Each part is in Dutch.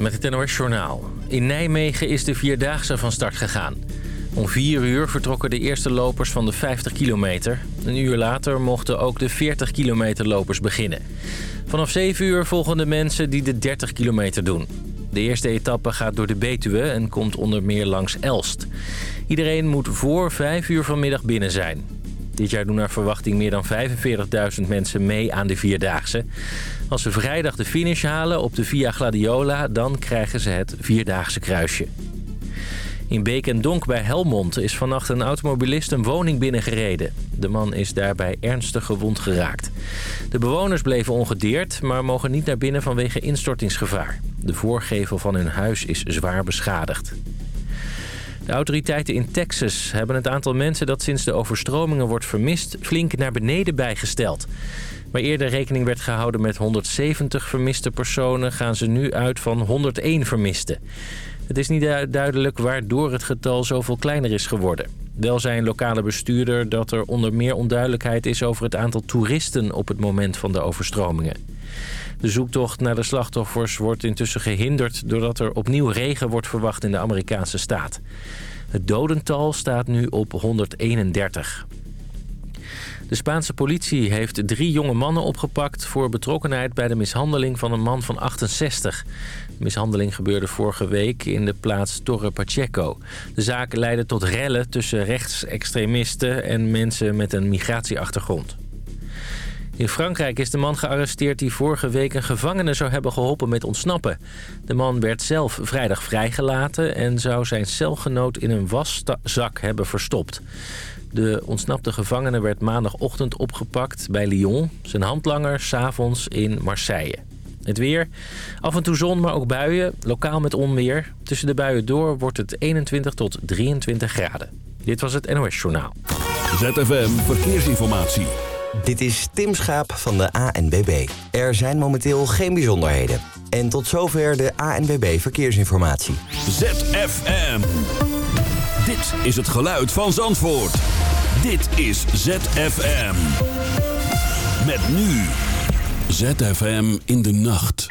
Met het NOS Journaal. In Nijmegen is de Vierdaagse van start gegaan. Om 4 uur vertrokken de eerste lopers van de 50 kilometer. Een uur later mochten ook de 40 kilometer lopers beginnen. Vanaf 7 uur volgen de mensen die de 30 kilometer doen. De eerste etappe gaat door de Betuwe en komt onder meer langs Elst. Iedereen moet voor 5 uur vanmiddag binnen zijn. Dit jaar doen naar verwachting meer dan 45.000 mensen mee aan de Vierdaagse. Als ze vrijdag de finish halen op de Via Gladiola... dan krijgen ze het Vierdaagse kruisje. In Beek en Donk bij Helmond is vannacht een automobilist een woning binnengereden. De man is daarbij ernstig gewond geraakt. De bewoners bleven ongedeerd, maar mogen niet naar binnen vanwege instortingsgevaar. De voorgevel van hun huis is zwaar beschadigd. De autoriteiten in Texas hebben het aantal mensen dat sinds de overstromingen wordt vermist flink naar beneden bijgesteld. Waar eerder rekening werd gehouden met 170 vermiste personen gaan ze nu uit van 101 vermisten. Het is niet duidelijk waardoor het getal zoveel kleiner is geworden. Wel zei een lokale bestuurder dat er onder meer onduidelijkheid is over het aantal toeristen op het moment van de overstromingen. De zoektocht naar de slachtoffers wordt intussen gehinderd... doordat er opnieuw regen wordt verwacht in de Amerikaanse staat. Het dodental staat nu op 131. De Spaanse politie heeft drie jonge mannen opgepakt... voor betrokkenheid bij de mishandeling van een man van 68. De mishandeling gebeurde vorige week in de plaats Torre Pacheco. De zaak leidde tot rellen tussen rechtsextremisten... en mensen met een migratieachtergrond. In Frankrijk is de man gearresteerd die vorige week een gevangene zou hebben geholpen met ontsnappen. De man werd zelf vrijdag vrijgelaten en zou zijn celgenoot in een waszak hebben verstopt. De ontsnapte gevangene werd maandagochtend opgepakt bij Lyon. Zijn handlanger s'avonds in Marseille. Het weer. Af en toe zon, maar ook buien. Lokaal met onweer. Tussen de buien door wordt het 21 tot 23 graden. Dit was het NOS Journaal. ZFM Verkeersinformatie. Dit is Tim Schaap van de ANBB. Er zijn momenteel geen bijzonderheden. En tot zover de ANBB Verkeersinformatie. ZFM. Dit is het geluid van Zandvoort. Dit is ZFM. Met nu. ZFM in de nacht.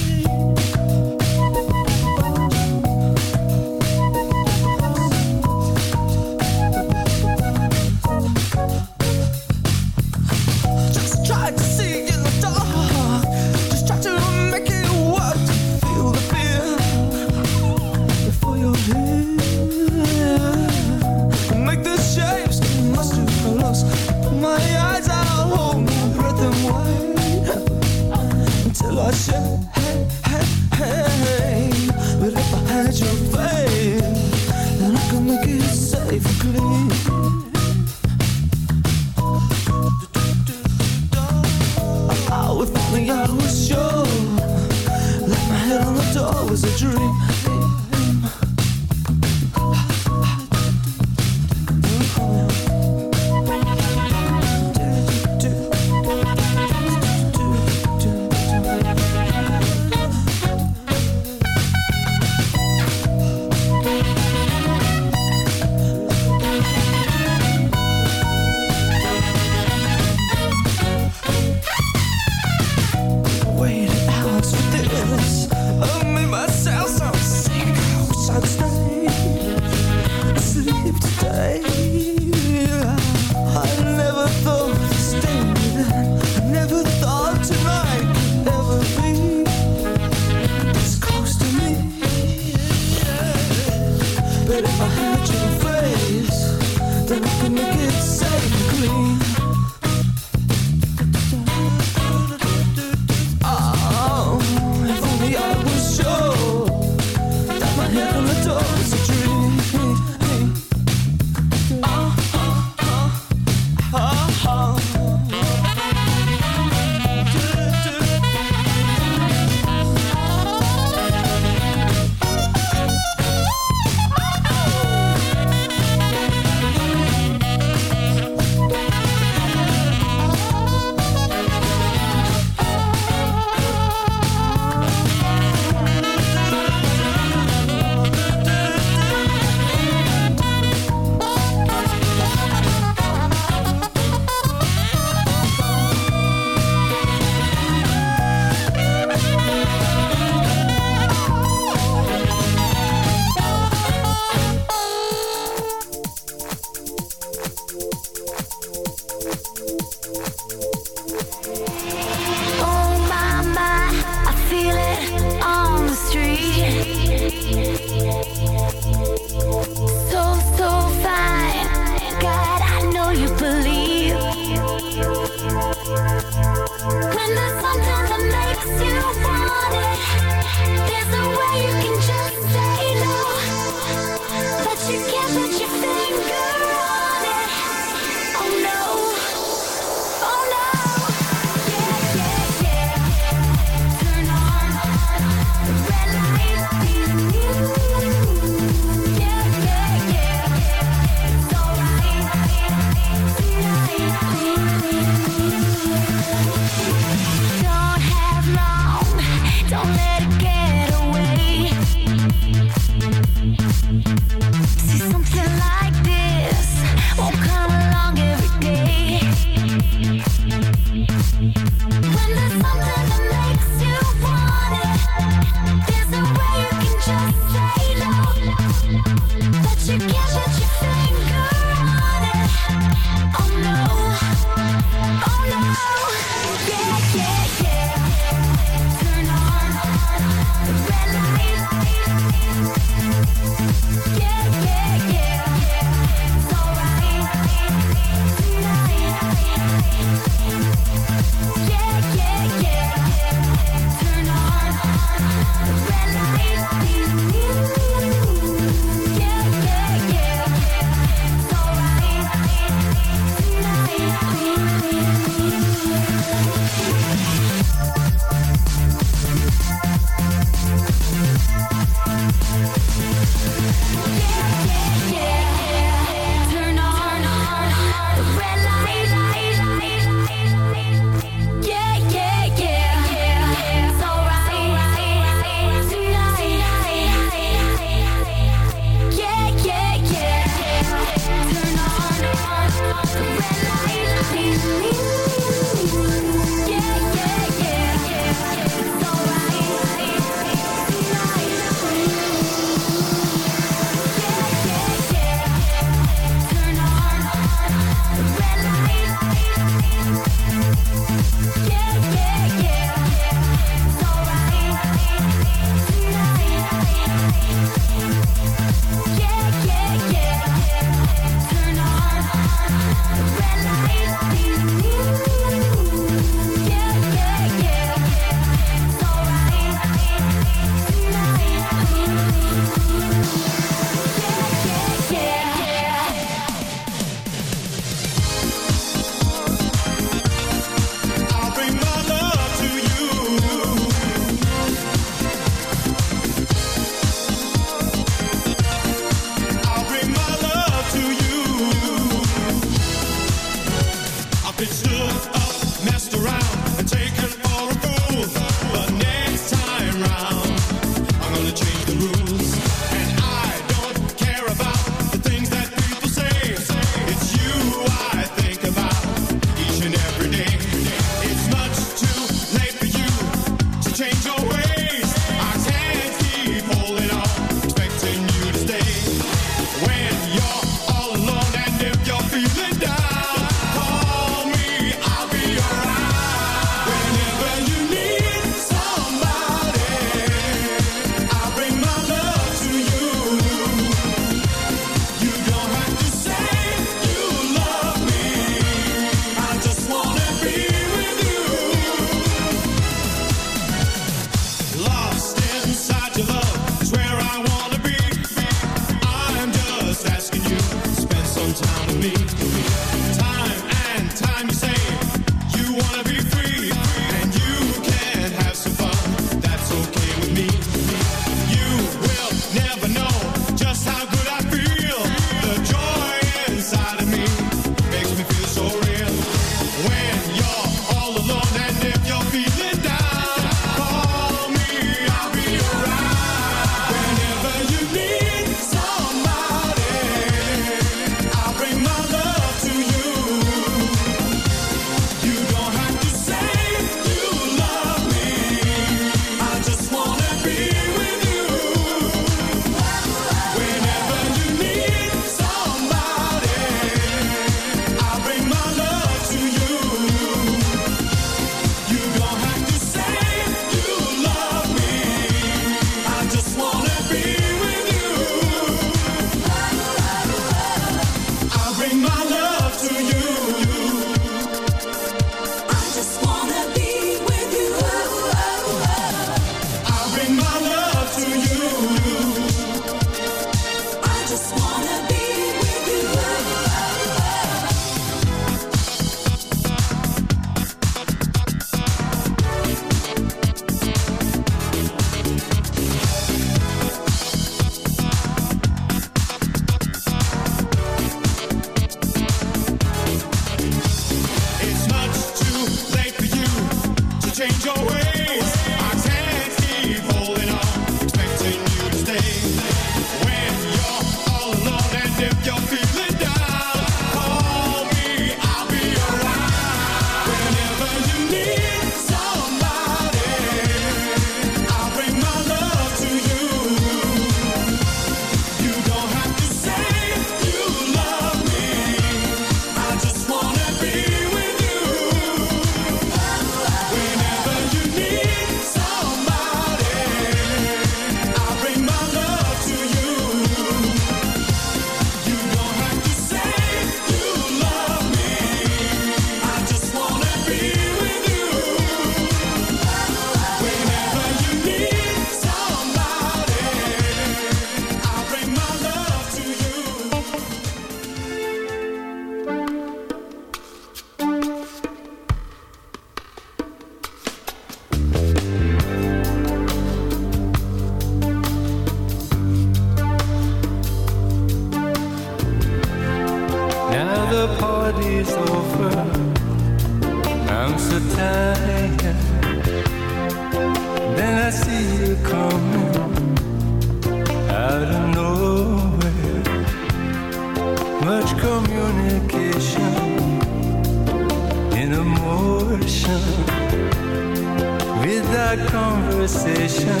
conversation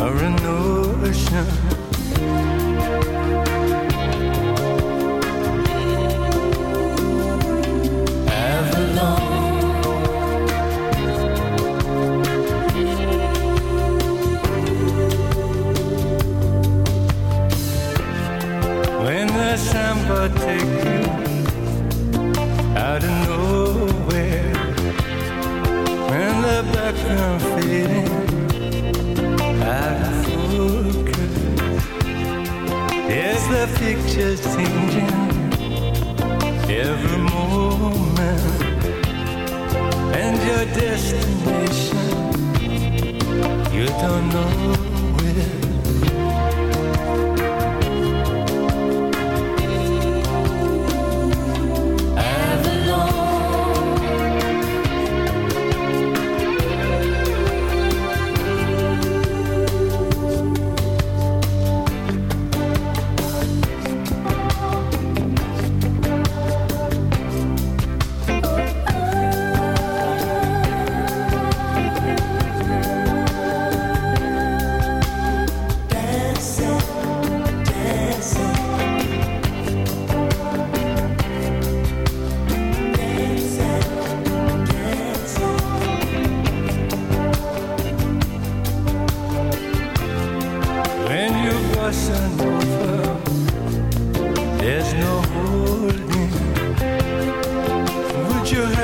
or an ocean.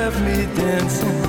left me dancing.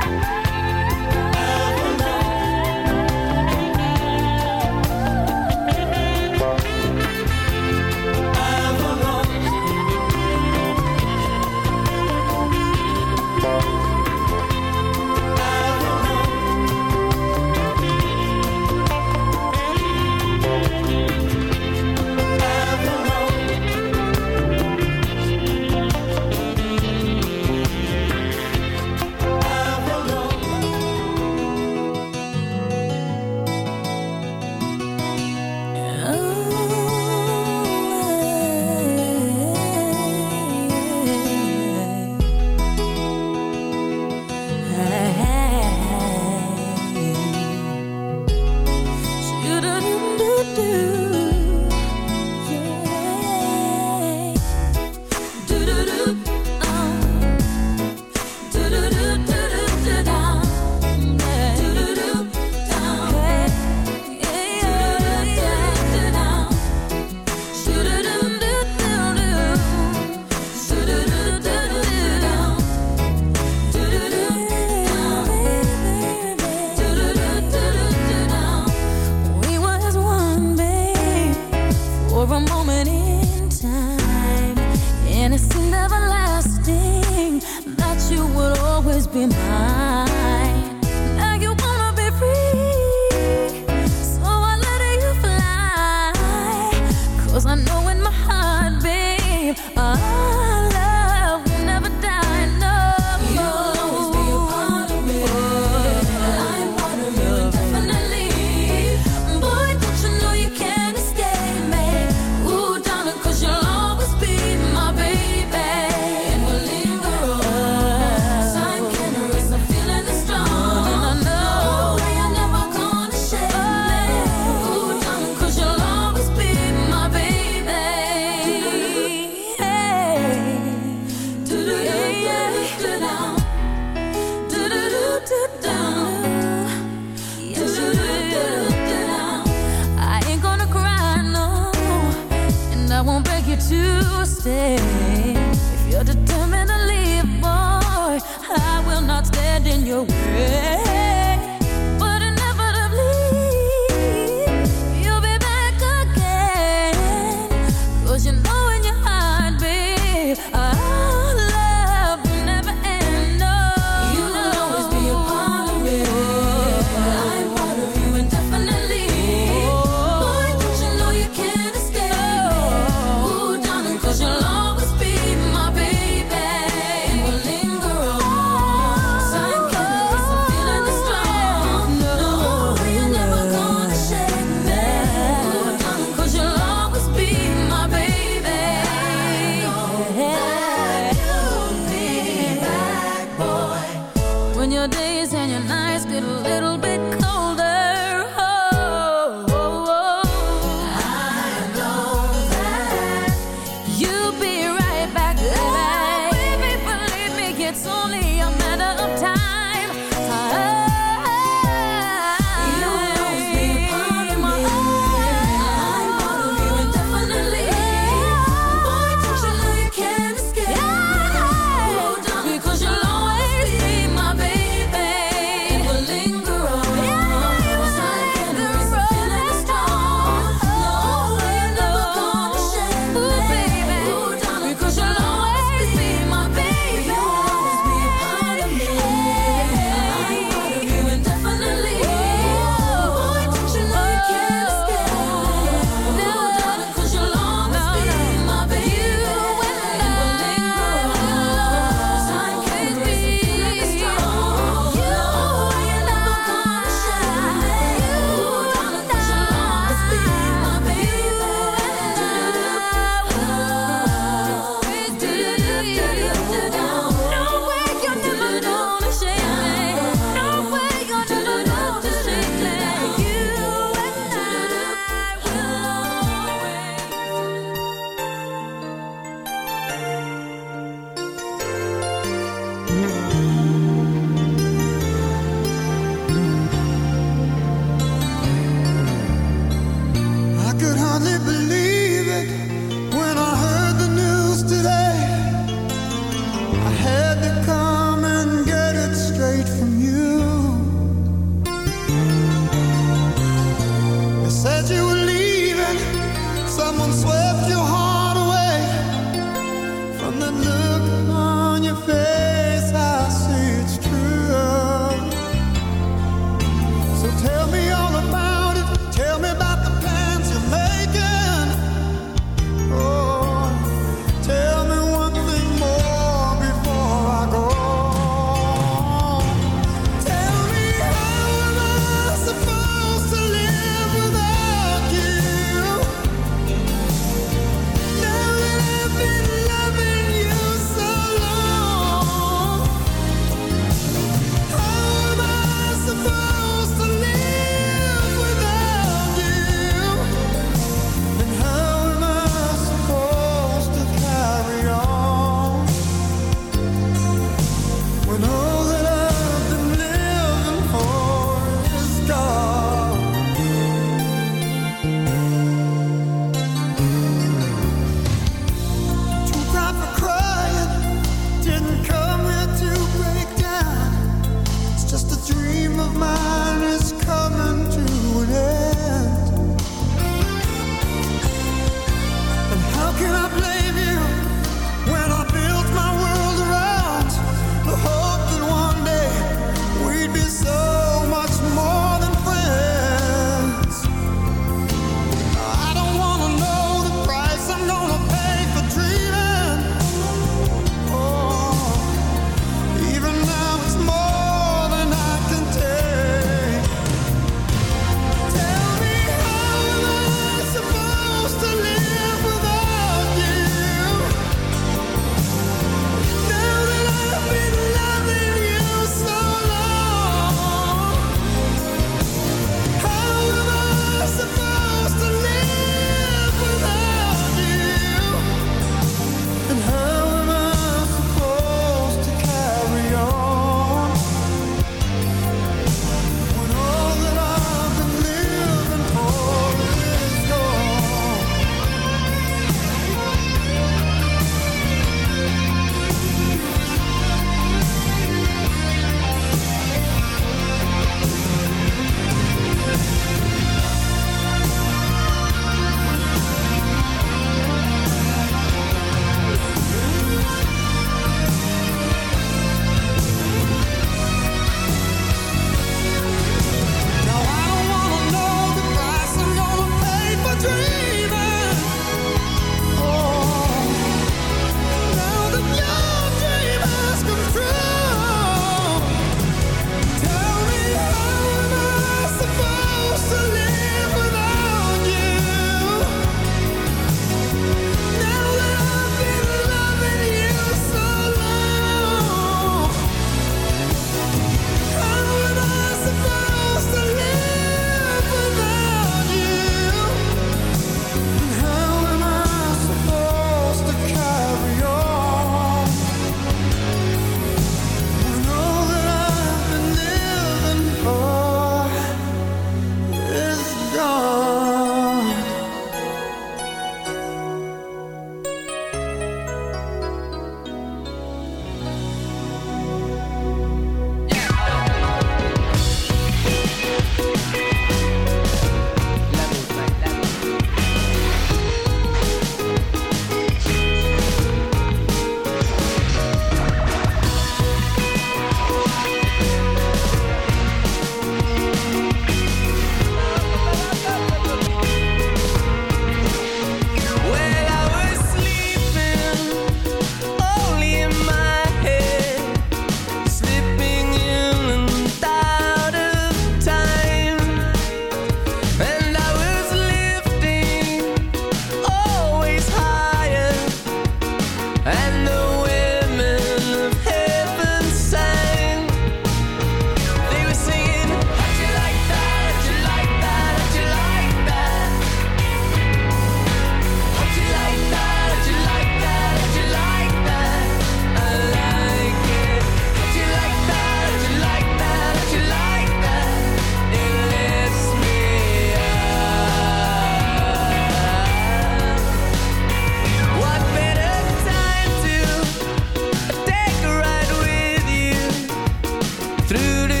through the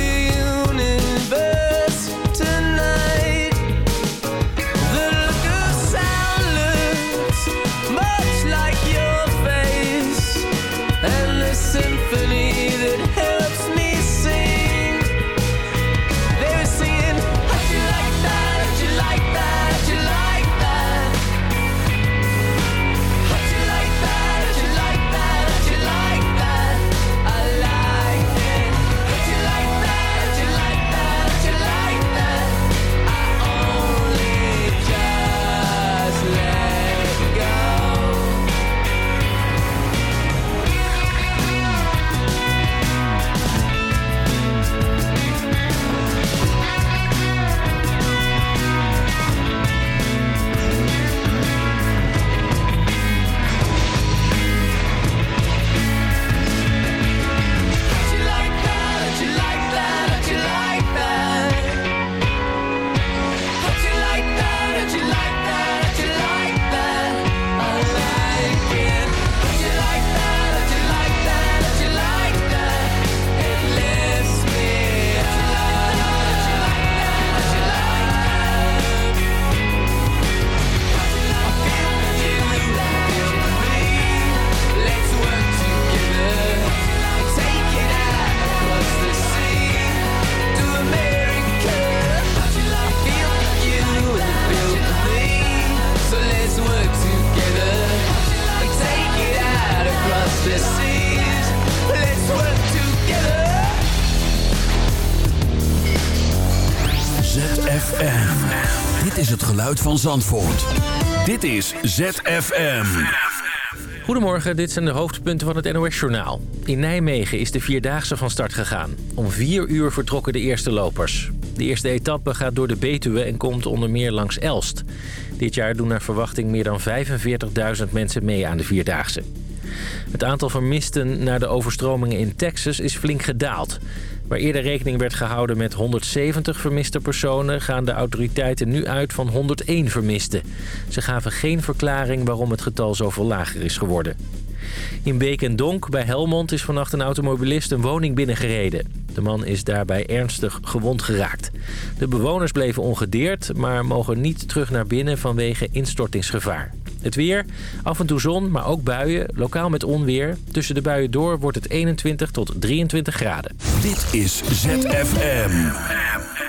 van Zandvoort. Dit is ZFM. Goedemorgen, dit zijn de hoofdpunten van het NOS-journaal. In Nijmegen is de Vierdaagse van start gegaan. Om vier uur vertrokken de eerste lopers. De eerste etappe gaat door de Betuwe en komt onder meer langs Elst. Dit jaar doen naar verwachting meer dan 45.000 mensen mee aan de Vierdaagse. Het aantal vermisten na de overstromingen in Texas is flink gedaald. Waar eerder rekening werd gehouden met 170 vermiste personen... gaan de autoriteiten nu uit van 101 vermisten. Ze gaven geen verklaring waarom het getal zoveel lager is geworden. In Beek en Donk bij Helmond is vannacht een automobilist een woning binnengereden. De man is daarbij ernstig gewond geraakt. De bewoners bleven ongedeerd, maar mogen niet terug naar binnen vanwege instortingsgevaar. Het weer, af en toe zon, maar ook buien, lokaal met onweer. Tussen de buien door wordt het 21 tot 23 graden. Dit is ZFM.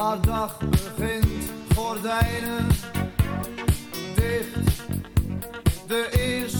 De wielen van een auto onze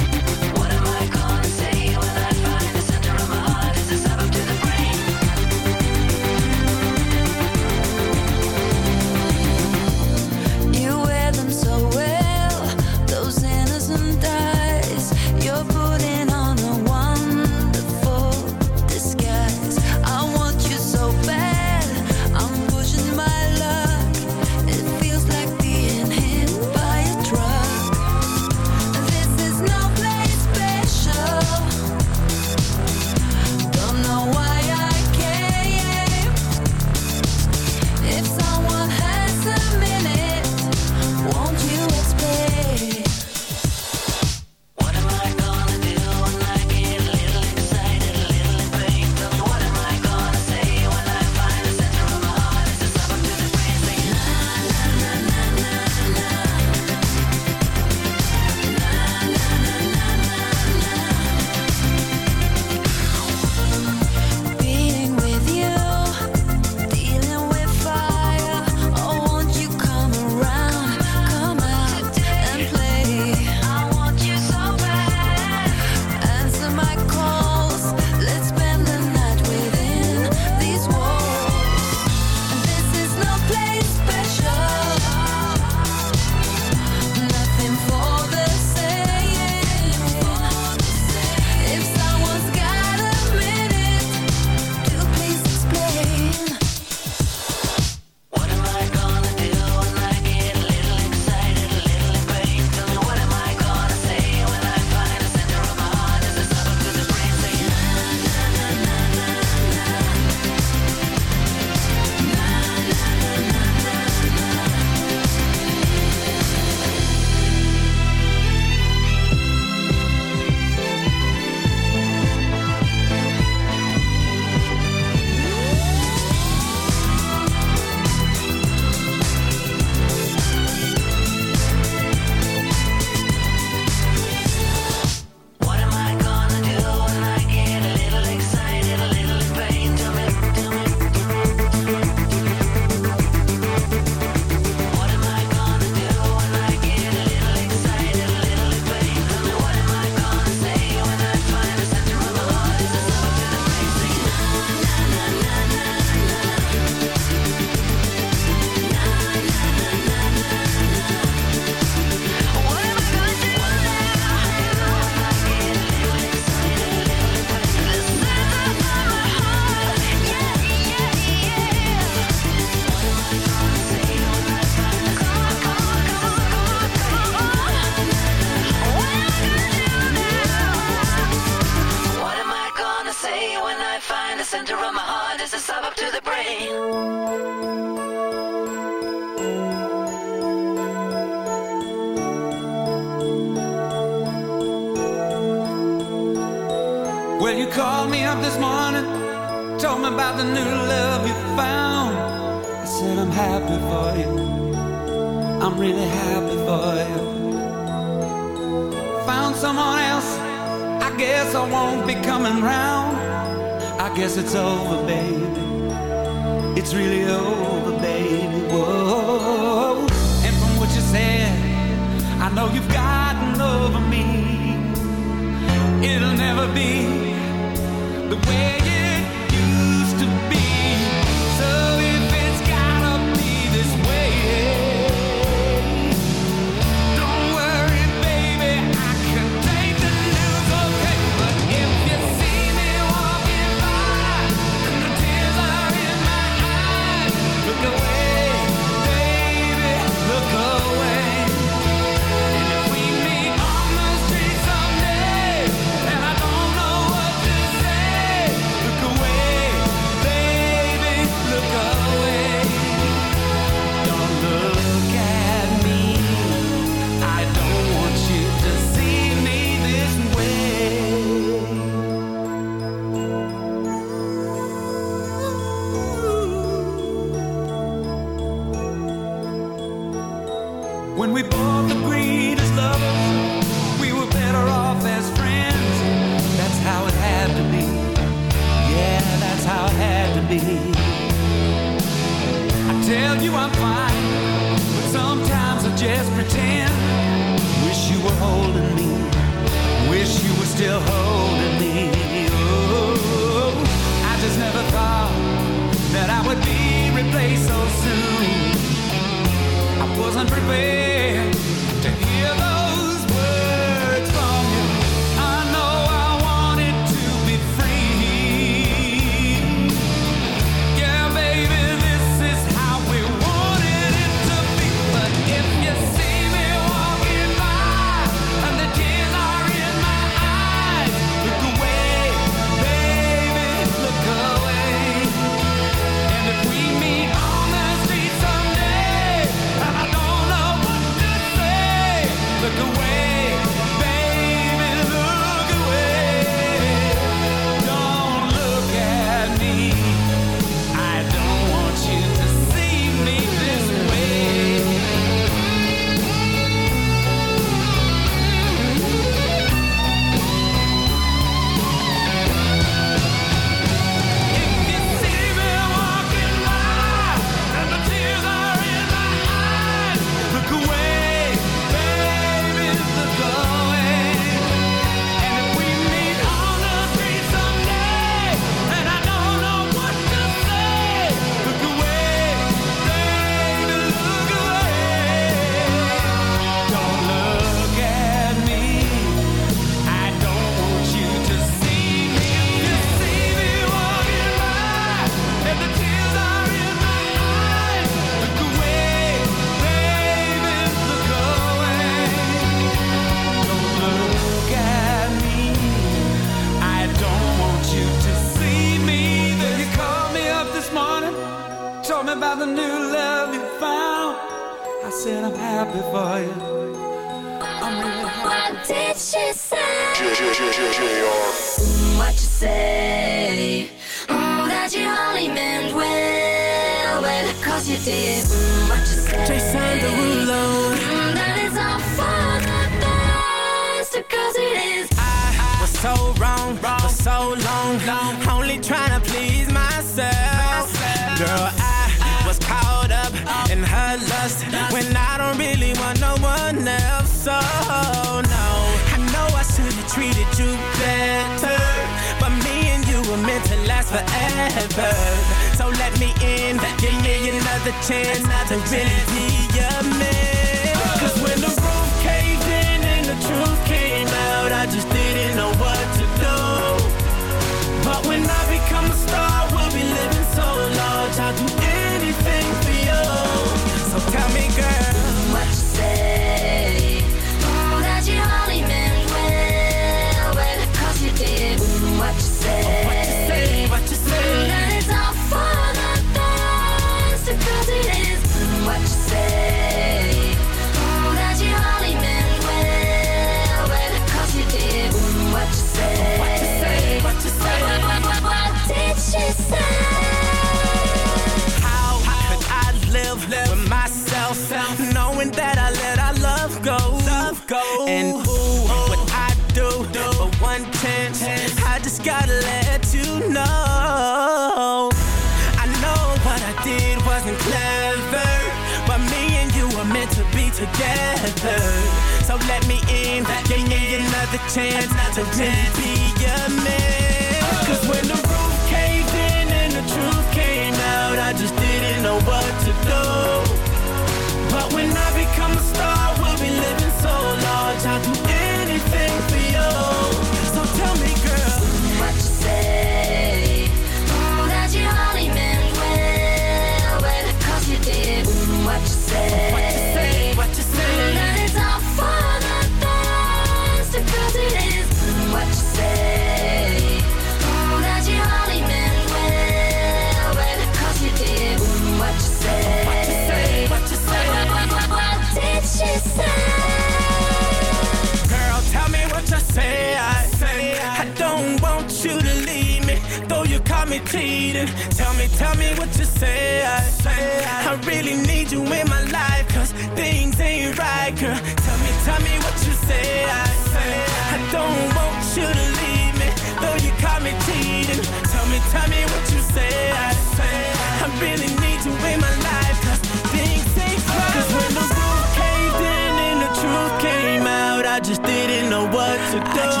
the door.